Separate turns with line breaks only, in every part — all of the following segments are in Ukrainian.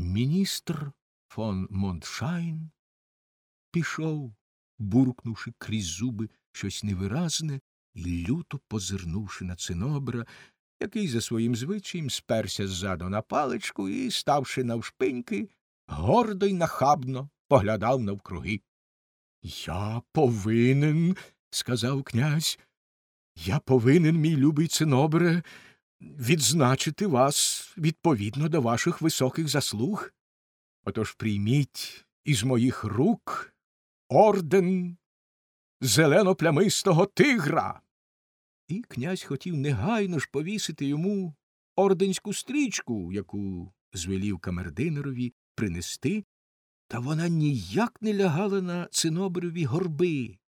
Міністр фон Монтшайн пішов, буркнувши крізь зуби щось невиразне і люто позирнувши на цинобра, який за своїм звичаєм сперся ззаду на паличку і, ставши навшпиньки, гордо й нахабно поглядав навкруги. Я повинен, сказав князь, я повинен, мій любий цинобре, відзначити вас відповідно до ваших високих заслуг. Отож прийміть із моїх рук орден зелено-плямистого тигра. І князь хотів негайно ж повісити йому орденську стрічку, яку звелів камердинерові принести, та вона ніяк не лягала на циноброві горби.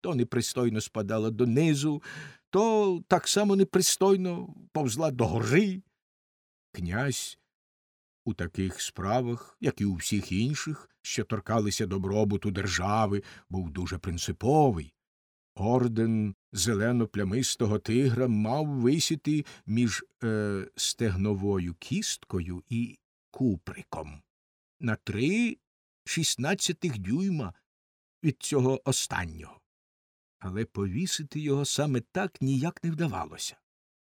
То непристойно спадала донизу, то так само непристойно повзла до гори. Князь у таких справах, як і у всіх інших, що торкалися добробуту держави, був дуже принциповий. Орден зелено-плямистого тигра мав висіти між е, стегновою кісткою і куприком на три шістнадцятих дюйма від цього останнього. Але повісити його саме так ніяк не вдавалося.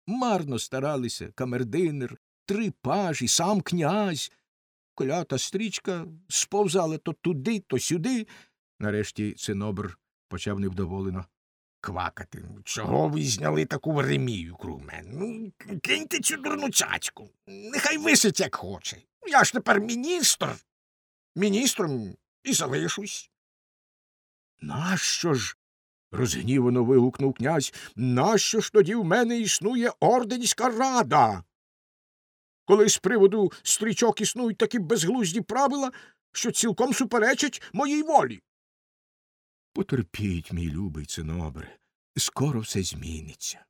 Марно старалися камердинер, три пажі, сам князь. Колята стрічка сповзала то туди, то сюди. Нарешті цинобр почав невдоволено квакати. Чого ви зняли таку веремію круг мене? Ну, киньте цю дурну цяцьку. Нехай висить, як хоче. Я ж тепер міністр. Міністром і залишусь. Нащо ж? Розгнівано вигукнув князь. Нащо ж тоді в мене існує орденська рада? Коли з приводу стрічок існують такі безглузді правила, що цілком суперечать моїй волі. Потерпіть, мій любий цинобре, скоро все зміниться.